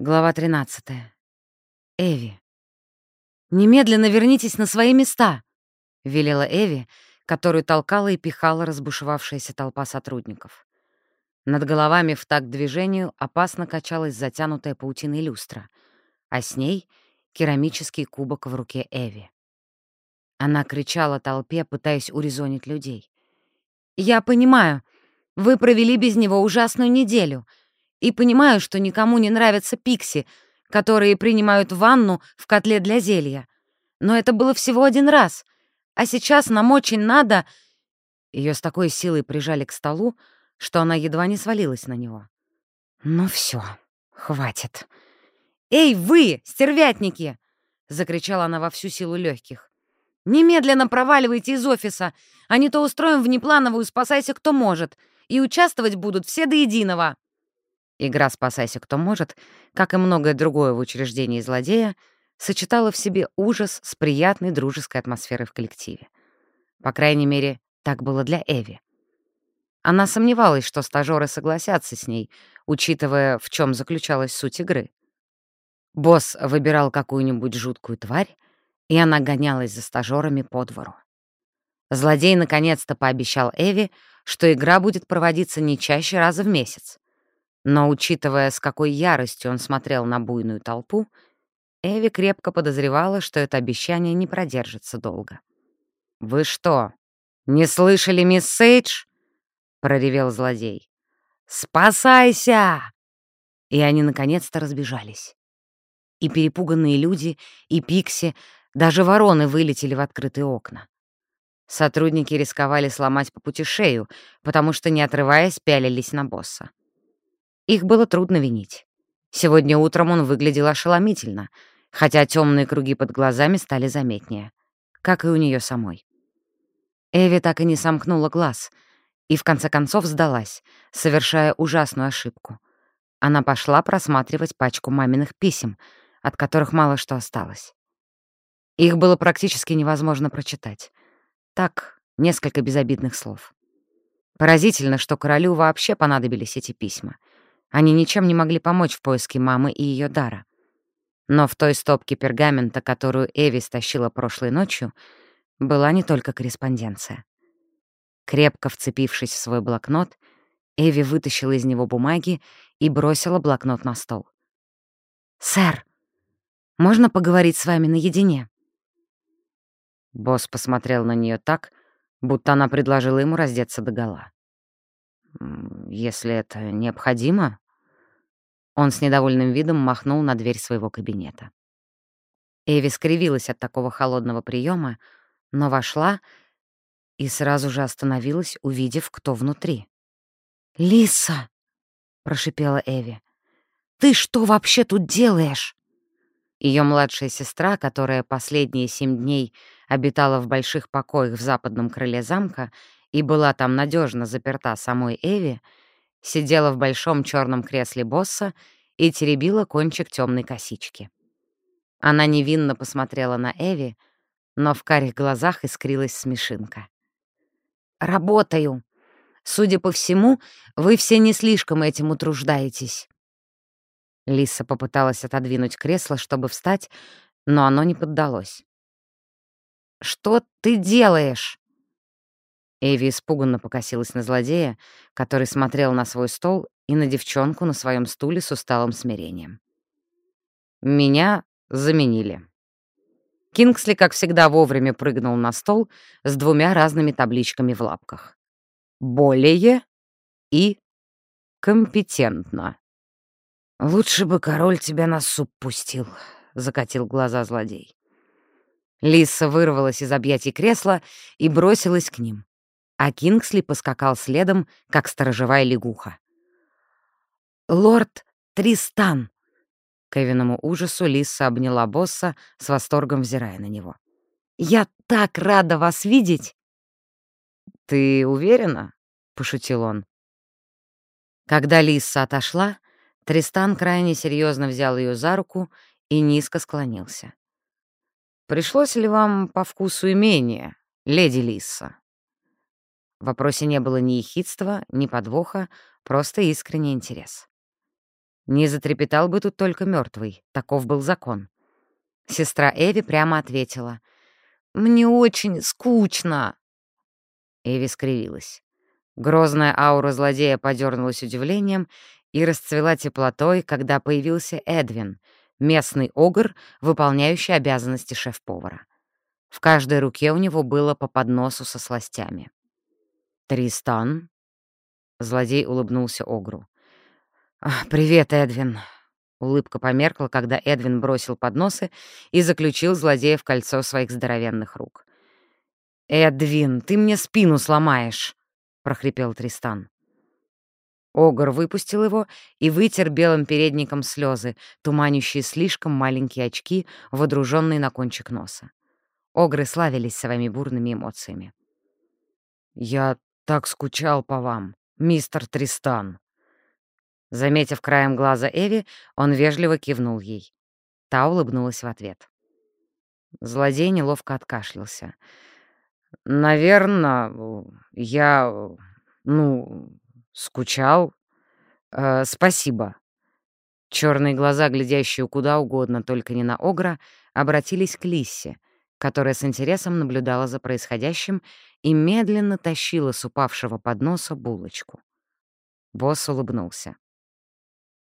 Глава 13. Эви. «Немедленно вернитесь на свои места!» — велела Эви, которую толкала и пихала разбушевавшаяся толпа сотрудников. Над головами в такт движению опасно качалась затянутая паутиной люстра, а с ней — керамический кубок в руке Эви. Она кричала толпе, пытаясь урезонить людей. «Я понимаю, вы провели без него ужасную неделю — и понимаю, что никому не нравятся пикси, которые принимают ванну в котле для зелья. Но это было всего один раз. А сейчас нам очень надо...» Ее с такой силой прижали к столу, что она едва не свалилась на него. «Ну все, хватит». «Эй, вы, стервятники!» — закричала она во всю силу легких. «Немедленно проваливайте из офиса, а не то устроим внеплановую «спасайся, кто может», и участвовать будут все до единого». Игра «Спасайся, кто может», как и многое другое в учреждении злодея, сочетала в себе ужас с приятной дружеской атмосферой в коллективе. По крайней мере, так было для Эви. Она сомневалась, что стажёры согласятся с ней, учитывая, в чем заключалась суть игры. Босс выбирал какую-нибудь жуткую тварь, и она гонялась за стажёрами по двору. Злодей наконец-то пообещал Эви, что игра будет проводиться не чаще раза в месяц. Но, учитывая, с какой яростью он смотрел на буйную толпу, Эви крепко подозревала, что это обещание не продержится долго. «Вы что, не слышали, мисс Сейдж?» — проревел злодей. «Спасайся!» И они наконец-то разбежались. И перепуганные люди, и пикси, даже вороны вылетели в открытые окна. Сотрудники рисковали сломать по пути шею, потому что, не отрываясь, пялились на босса. Их было трудно винить. Сегодня утром он выглядел ошеломительно, хотя темные круги под глазами стали заметнее, как и у нее самой. Эви так и не сомкнула глаз и в конце концов сдалась, совершая ужасную ошибку. Она пошла просматривать пачку маминых писем, от которых мало что осталось. Их было практически невозможно прочитать. Так, несколько безобидных слов. Поразительно, что королю вообще понадобились эти письма — они ничем не могли помочь в поиске мамы и ее дара. Но в той стопке пергамента, которую Эви стащила прошлой ночью, была не только корреспонденция. Крепко вцепившись в свой блокнот, Эви вытащила из него бумаги и бросила блокнот на стол. «Сэр, можно поговорить с вами наедине?» Босс посмотрел на нее так, будто она предложила ему раздеться догола если это необходимо...» Он с недовольным видом махнул на дверь своего кабинета. Эви скривилась от такого холодного приема, но вошла и сразу же остановилась, увидев, кто внутри. «Лиса!» — прошипела Эви. «Ты что вообще тут делаешь?» Ее младшая сестра, которая последние семь дней обитала в больших покоях в западном крыле замка и была там надежно заперта самой Эви, сидела в большом черном кресле босса и теребила кончик темной косички. Она невинно посмотрела на Эви, но в карих глазах искрилась смешинка. «Работаю. Судя по всему, вы все не слишком этим утруждаетесь». Лиса попыталась отодвинуть кресло, чтобы встать, но оно не поддалось. «Что ты делаешь?» Эви испуганно покосилась на злодея, который смотрел на свой стол и на девчонку на своем стуле с усталым смирением. «Меня заменили». Кингсли, как всегда, вовремя прыгнул на стол с двумя разными табличками в лапках. «Более» и «компетентно». «Лучше бы король тебя на суп пустил», — закатил глаза злодей. Лиса вырвалась из объятий кресла и бросилась к ним а Кингсли поскакал следом, как сторожевая лягуха. «Лорд Тристан!» К Эвиному ужасу Лиса обняла босса, с восторгом взирая на него. «Я так рада вас видеть!» «Ты уверена?» — пошутил он. Когда Лиса отошла, Тристан крайне серьезно взял ее за руку и низко склонился. «Пришлось ли вам по вкусу имение, леди Лиса?» В вопросе не было ни ехидства, ни подвоха, просто искренний интерес. Не затрепетал бы тут только мертвый, таков был закон. Сестра Эви прямо ответила. «Мне очень скучно». Эви скривилась. Грозная аура злодея подернулась удивлением и расцвела теплотой, когда появился Эдвин, местный огр, выполняющий обязанности шеф-повара. В каждой руке у него было по подносу со сластями. «Тристан?» — злодей улыбнулся огру. «Привет, Эдвин». Улыбка померкла, когда Эдвин бросил подносы и заключил злодея в кольцо своих здоровенных рук. «Эдвин, ты мне спину сломаешь!» — прохрипел Тристан. Огр выпустил его и вытер белым передником слезы, туманящие слишком маленькие очки, водруженные на кончик носа. Огры славились своими бурными эмоциями. «Я так скучал по вам, мистер Тристан!» Заметив краем глаза Эви, он вежливо кивнул ей. Та улыбнулась в ответ. Злодей неловко откашлялся. «Наверное, я, ну, скучал. Э, спасибо». Черные глаза, глядящие куда угодно, только не на Огра, обратились к Лиссе, которая с интересом наблюдала за происходящим и медленно тащила с упавшего подноса булочку. Босс улыбнулся.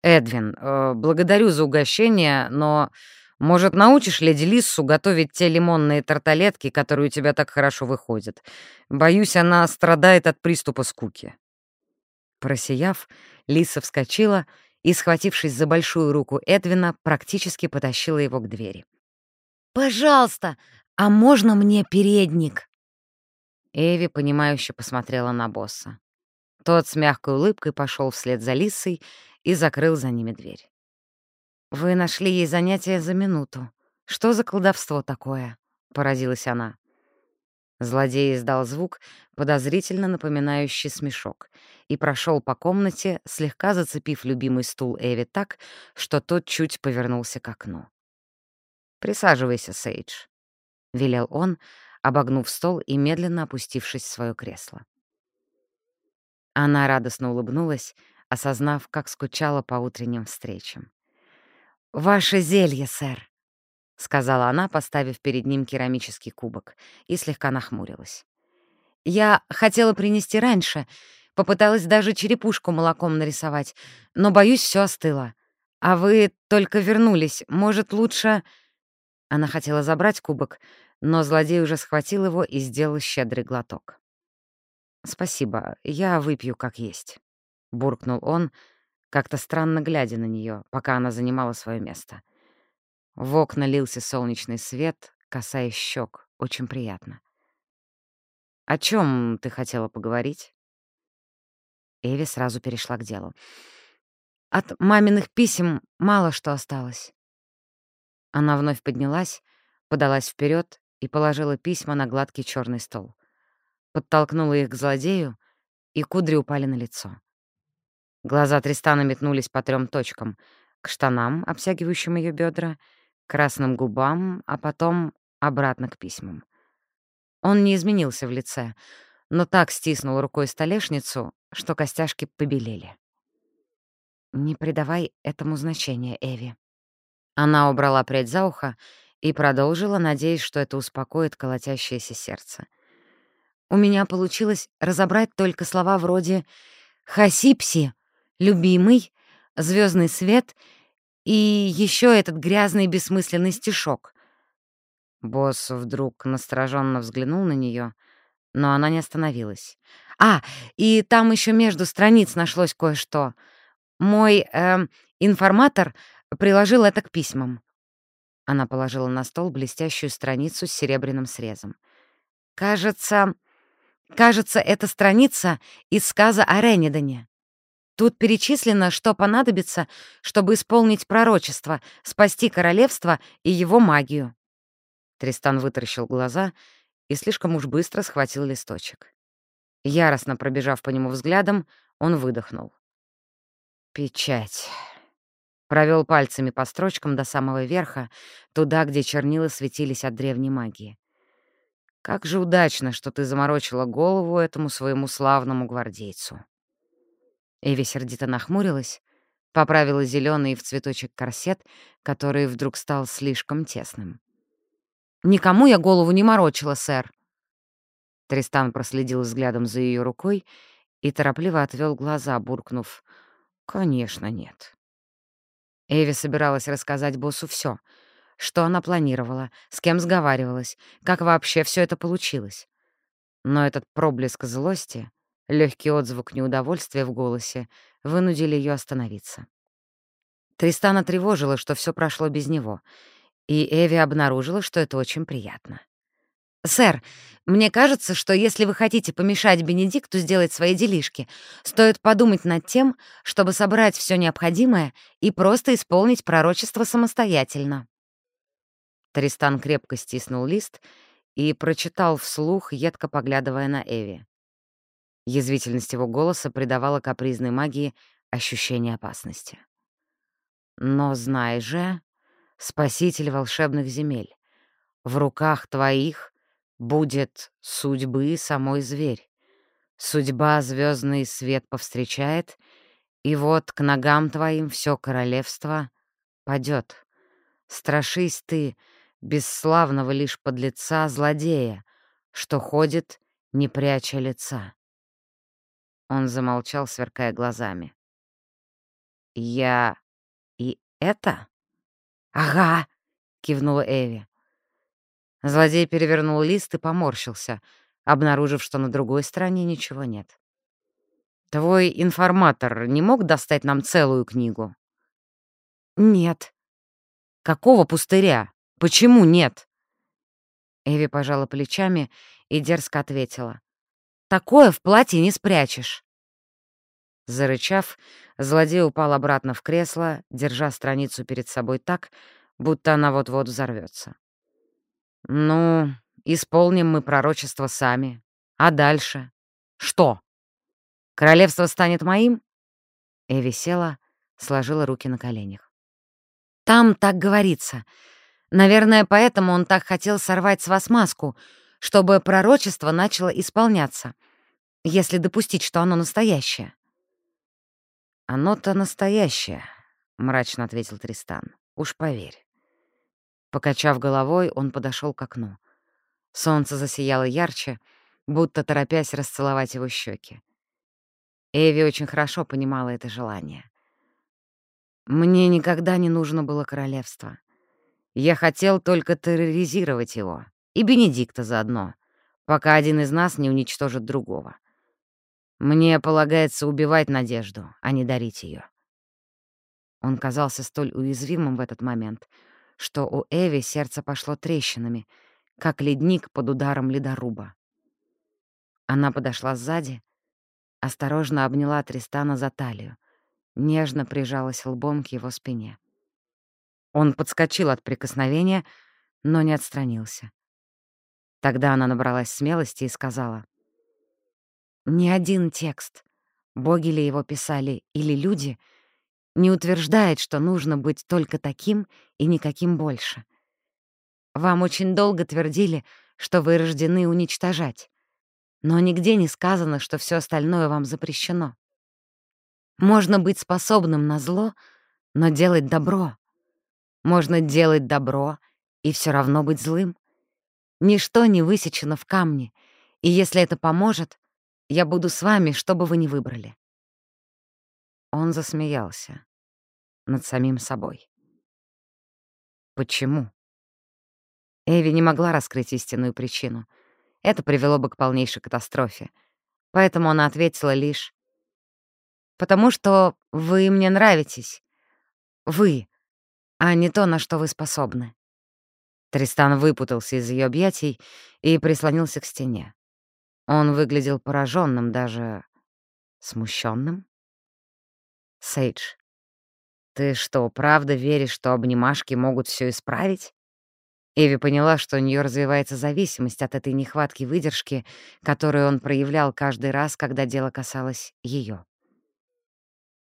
«Эдвин, э, благодарю за угощение, но, может, научишь леди Лиссу готовить те лимонные тарталетки, которые у тебя так хорошо выходят? Боюсь, она страдает от приступа скуки». Просияв, Лиса вскочила и, схватившись за большую руку Эдвина, практически потащила его к двери. «Пожалуйста, а можно мне передник?» Эви, понимающе посмотрела на босса. Тот с мягкой улыбкой пошел вслед за Лисой и закрыл за ними дверь. «Вы нашли ей занятие за минуту. Что за колдовство такое?» — поразилась она. Злодей издал звук, подозрительно напоминающий смешок, и прошел по комнате, слегка зацепив любимый стул Эви так, что тот чуть повернулся к окну. «Присаживайся, Сейдж», — велел он, обогнув стол и медленно опустившись в свое кресло. Она радостно улыбнулась, осознав, как скучала по утренним встречам. «Ваше зелье, сэр», — сказала она, поставив перед ним керамический кубок, и слегка нахмурилась. «Я хотела принести раньше, попыталась даже черепушку молоком нарисовать, но, боюсь, все остыло. А вы только вернулись, может, лучше...» Она хотела забрать кубок, но злодей уже схватил его и сделал щедрый глоток. «Спасибо, я выпью как есть». — буркнул он, как-то странно глядя на нее, пока она занимала свое место. В окна лился солнечный свет, касаясь щек. Очень приятно. «О чем ты хотела поговорить?» Эви сразу перешла к делу. «От маминых писем мало что осталось». Она вновь поднялась, подалась вперед и положила письма на гладкий черный стол. Подтолкнула их к злодею, и кудри упали на лицо. Глаза Тристана метнулись по трем точкам — к штанам, обтягивающим ее бедра, красным губам, а потом обратно к письмам. Он не изменился в лице, но так стиснул рукой столешницу, что костяшки побелели. «Не придавай этому значения, Эви». Она убрала прядь за ухо и продолжила, надеясь, что это успокоит колотящееся сердце. «У меня получилось разобрать только слова вроде «Хасипси», любимый, звездный свет и еще этот грязный бессмысленный стишок. Босс вдруг настороженно взглянул на нее, но она не остановилась. «А, и там еще между страниц нашлось кое-что. Мой э, информатор приложил это к письмам». Она положила на стол блестящую страницу с серебряным срезом. «Кажется, кажется, это страница из сказа о Ренедане. Тут перечислено, что понадобится, чтобы исполнить пророчество, спасти королевство и его магию. Тристан вытаращил глаза и слишком уж быстро схватил листочек. Яростно пробежав по нему взглядом, он выдохнул. «Печать». Провел пальцами по строчкам до самого верха, туда, где чернила светились от древней магии. «Как же удачно, что ты заморочила голову этому своему славному гвардейцу». Эви сердито нахмурилась, поправила зеленый в цветочек корсет, который вдруг стал слишком тесным. «Никому я голову не морочила, сэр». Тристан проследил взглядом за ее рукой и торопливо отвел глаза, буркнув «Конечно, нет». Эви собиралась рассказать боссу все, что она планировала, с кем сговаривалась, как вообще все это получилось. Но этот проблеск злости, легкий отзвук неудовольствия в голосе вынудили ее остановиться. Тристана тревожила, что все прошло без него, и Эви обнаружила, что это очень приятно. «Сэр, мне кажется, что если вы хотите помешать Бенедикту сделать свои делишки, стоит подумать над тем, чтобы собрать все необходимое и просто исполнить пророчество самостоятельно». Тристан крепко стиснул лист и прочитал вслух, едко поглядывая на Эви. Язвительность его голоса придавала капризной магии ощущение опасности. «Но знай же, спаситель волшебных земель, в руках твоих будет судьбы самой зверь. Судьба звездный свет повстречает, и вот к ногам твоим все королевство падет. Страшись ты, бесславного лишь подлеца злодея, что ходит, не пряча лица. Он замолчал, сверкая глазами. «Я и это?» «Ага», — кивнула Эви. Злодей перевернул лист и поморщился, обнаружив, что на другой стороне ничего нет. «Твой информатор не мог достать нам целую книгу?» «Нет». «Какого пустыря?» Почему нет?» Эви пожала плечами и дерзко ответила. «Такое в платье не спрячешь». Зарычав, злодей упал обратно в кресло, держа страницу перед собой так, будто она вот-вот взорвется. «Ну, исполним мы пророчество сами. А дальше? Что? Королевство станет моим?» Эви села, сложила руки на коленях. «Там так говорится. Наверное, поэтому он так хотел сорвать с вас маску, чтобы пророчество начало исполняться, если допустить, что оно настоящее. «Оно-то настоящее», — мрачно ответил Тристан. «Уж поверь». Покачав головой, он подошел к окну. Солнце засияло ярче, будто торопясь расцеловать его щеки. Эви очень хорошо понимала это желание. «Мне никогда не нужно было королевство. Я хотел только терроризировать его, и Бенедикта заодно, пока один из нас не уничтожит другого. Мне полагается убивать надежду, а не дарить ее. Он казался столь уязвимым в этот момент, что у Эви сердце пошло трещинами, как ледник под ударом ледоруба. Она подошла сзади, осторожно обняла Тристана за талию, нежно прижалась лбом к его спине. Он подскочил от прикосновения, но не отстранился. Тогда она набралась смелости и сказала. «Ни один текст, боги ли его писали или люди, не утверждает, что нужно быть только таким и никаким больше. Вам очень долго твердили, что вы рождены уничтожать, но нигде не сказано, что все остальное вам запрещено. Можно быть способным на зло, но делать добро можно делать добро и все равно быть злым. Ничто не высечено в камне, и если это поможет, я буду с вами, что бы вы ни выбрали». Он засмеялся над самим собой. Почему? Эви не могла раскрыть истинную причину. Это привело бы к полнейшей катастрофе. Поэтому она ответила лишь «Потому что вы мне нравитесь. Вы, а не то, на что вы способны». Тристан выпутался из ее объятий и прислонился к стене. Он выглядел пораженным, даже смущенным. «Сейдж, ты что, правда веришь, что обнимашки могут все исправить?» Эви поняла, что у нее развивается зависимость от этой нехватки выдержки, которую он проявлял каждый раз, когда дело касалось ее.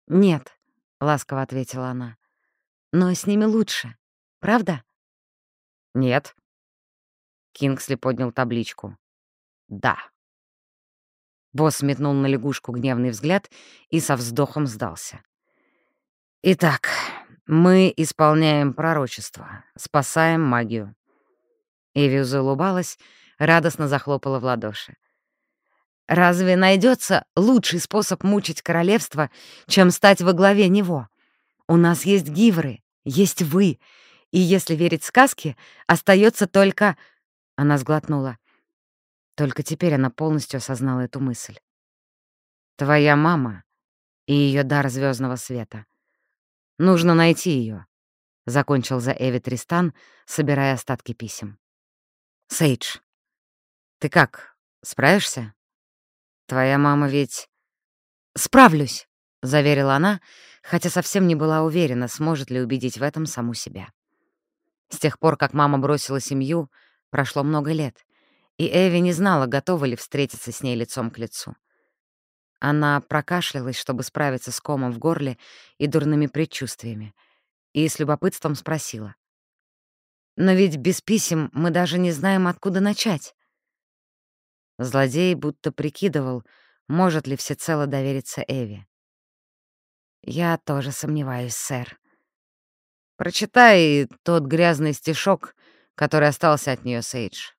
«Нет», — ласково ответила она, но с ними лучше, правда? Нет. Кингсли поднял табличку. Да. Босс метнул на лягушку гневный взгляд и со вздохом сдался. Итак, мы исполняем пророчество, спасаем магию. Эви улыбалась, радостно захлопала в ладоши. Разве найдется лучший способ мучить королевство, чем стать во главе него? У нас есть гивры, есть вы, и, если верить сказке, остается только... Она сглотнула. Только теперь она полностью осознала эту мысль. Твоя мама и ее дар звездного света. Нужно найти ее, закончил за Эви Тристан, собирая остатки писем. Сейдж, ты как, справишься? Твоя мама ведь... Справлюсь, заверила она, хотя совсем не была уверена, сможет ли убедить в этом саму себя. С тех пор, как мама бросила семью, прошло много лет, и Эви не знала, готова ли встретиться с ней лицом к лицу. Она прокашлялась, чтобы справиться с комом в горле и дурными предчувствиями, и с любопытством спросила. «Но ведь без писем мы даже не знаем, откуда начать». Злодей будто прикидывал, может ли всецело довериться Эви. «Я тоже сомневаюсь, сэр», Прочитай тот грязный стишок, который остался от нее, Сейдж.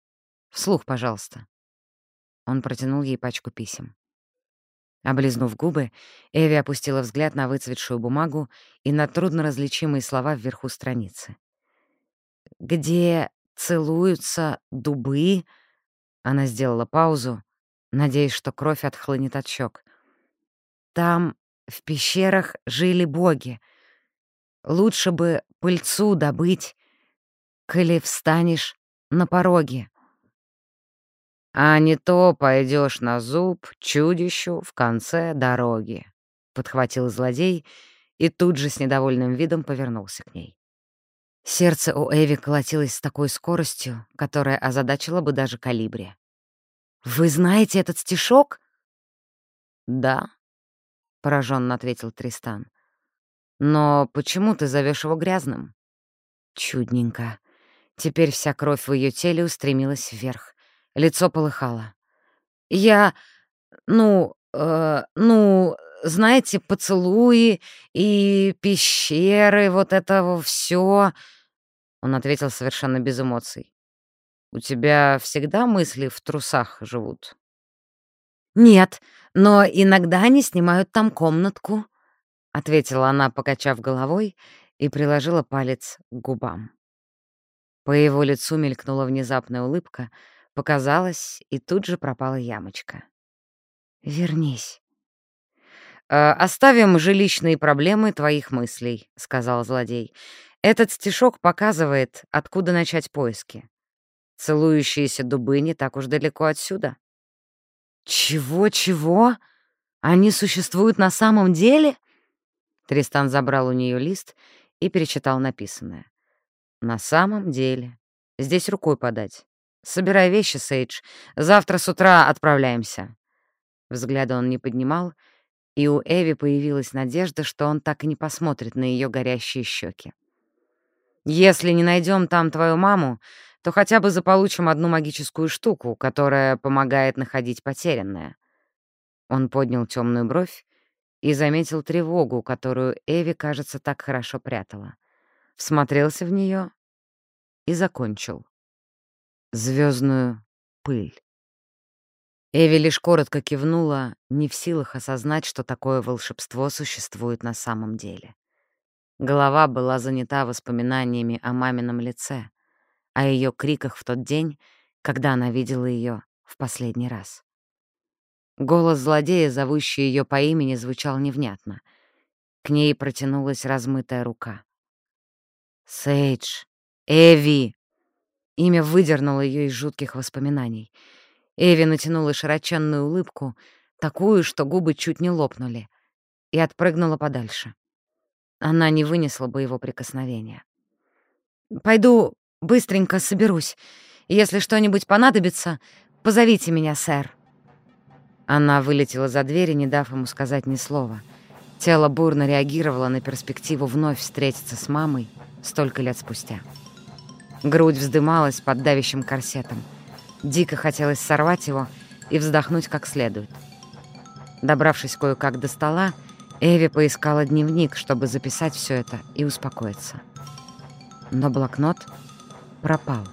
Вслух, пожалуйста. Он протянул ей пачку писем. Облизнув губы, Эви опустила взгляд на выцветшую бумагу и на трудноразличимые слова вверху страницы. «Где целуются дубы?» Она сделала паузу, надеясь, что кровь отхлынет от щек. «Там в пещерах жили боги, Лучше бы пыльцу добыть, коли встанешь на пороге. А не то пойдешь на зуб чудищу в конце дороги, — подхватил злодей и тут же с недовольным видом повернулся к ней. Сердце у Эви колотилось с такой скоростью, которая озадачила бы даже калибре. «Вы знаете этот стишок?» «Да», — пораженно ответил Тристан. Но почему ты зовешь его грязным? Чудненько. Теперь вся кровь в ее теле устремилась вверх. Лицо полыхало. Я... ну... Э, ну... Знаете, поцелуи и пещеры, вот это все. Он ответил совершенно без эмоций. «У тебя всегда мысли в трусах живут?» «Нет, но иногда они снимают там комнатку», — ответила она, покачав головой, и приложила палец к губам. По его лицу мелькнула внезапная улыбка, показалась, и тут же пропала ямочка. «Вернись». «Э, «Оставим жилищные проблемы твоих мыслей», — сказал злодей. «Этот стишок показывает, откуда начать поиски. Целующиеся дубы не так уж далеко отсюда». «Чего-чего? Они существуют на самом деле?» Тристан забрал у нее лист и перечитал написанное. «На самом деле. Здесь рукой подать. Собирай вещи, Сейдж. Завтра с утра отправляемся». Взгляда он не поднимал, и у Эви появилась надежда, что он так и не посмотрит на ее горящие щеки. «Если не найдем там твою маму, то хотя бы заполучим одну магическую штуку, которая помогает находить потерянное». Он поднял темную бровь и заметил тревогу, которую Эви, кажется, так хорошо прятала. Всмотрелся в нее и закончил. Звездную пыль. Эви лишь коротко кивнула, не в силах осознать, что такое волшебство существует на самом деле. Голова была занята воспоминаниями о мамином лице, о ее криках в тот день, когда она видела ее в последний раз. Голос злодея, зовущий ее по имени, звучал невнятно. К ней протянулась размытая рука. «Сейдж! Эви!» Имя выдернуло ее из жутких воспоминаний. Эви натянула широченную улыбку, такую, что губы чуть не лопнули, и отпрыгнула подальше. Она не вынесла бы его прикосновения. «Пойду быстренько соберусь. Если что-нибудь понадобится, позовите меня, сэр». Она вылетела за дверь, не дав ему сказать ни слова. Тело бурно реагировало на перспективу вновь встретиться с мамой столько лет спустя. Грудь вздымалась под давящим корсетом. Дико хотелось сорвать его и вздохнуть как следует. Добравшись кое-как до стола, Эви поискала дневник, чтобы записать все это и успокоиться. Но блокнот пропал.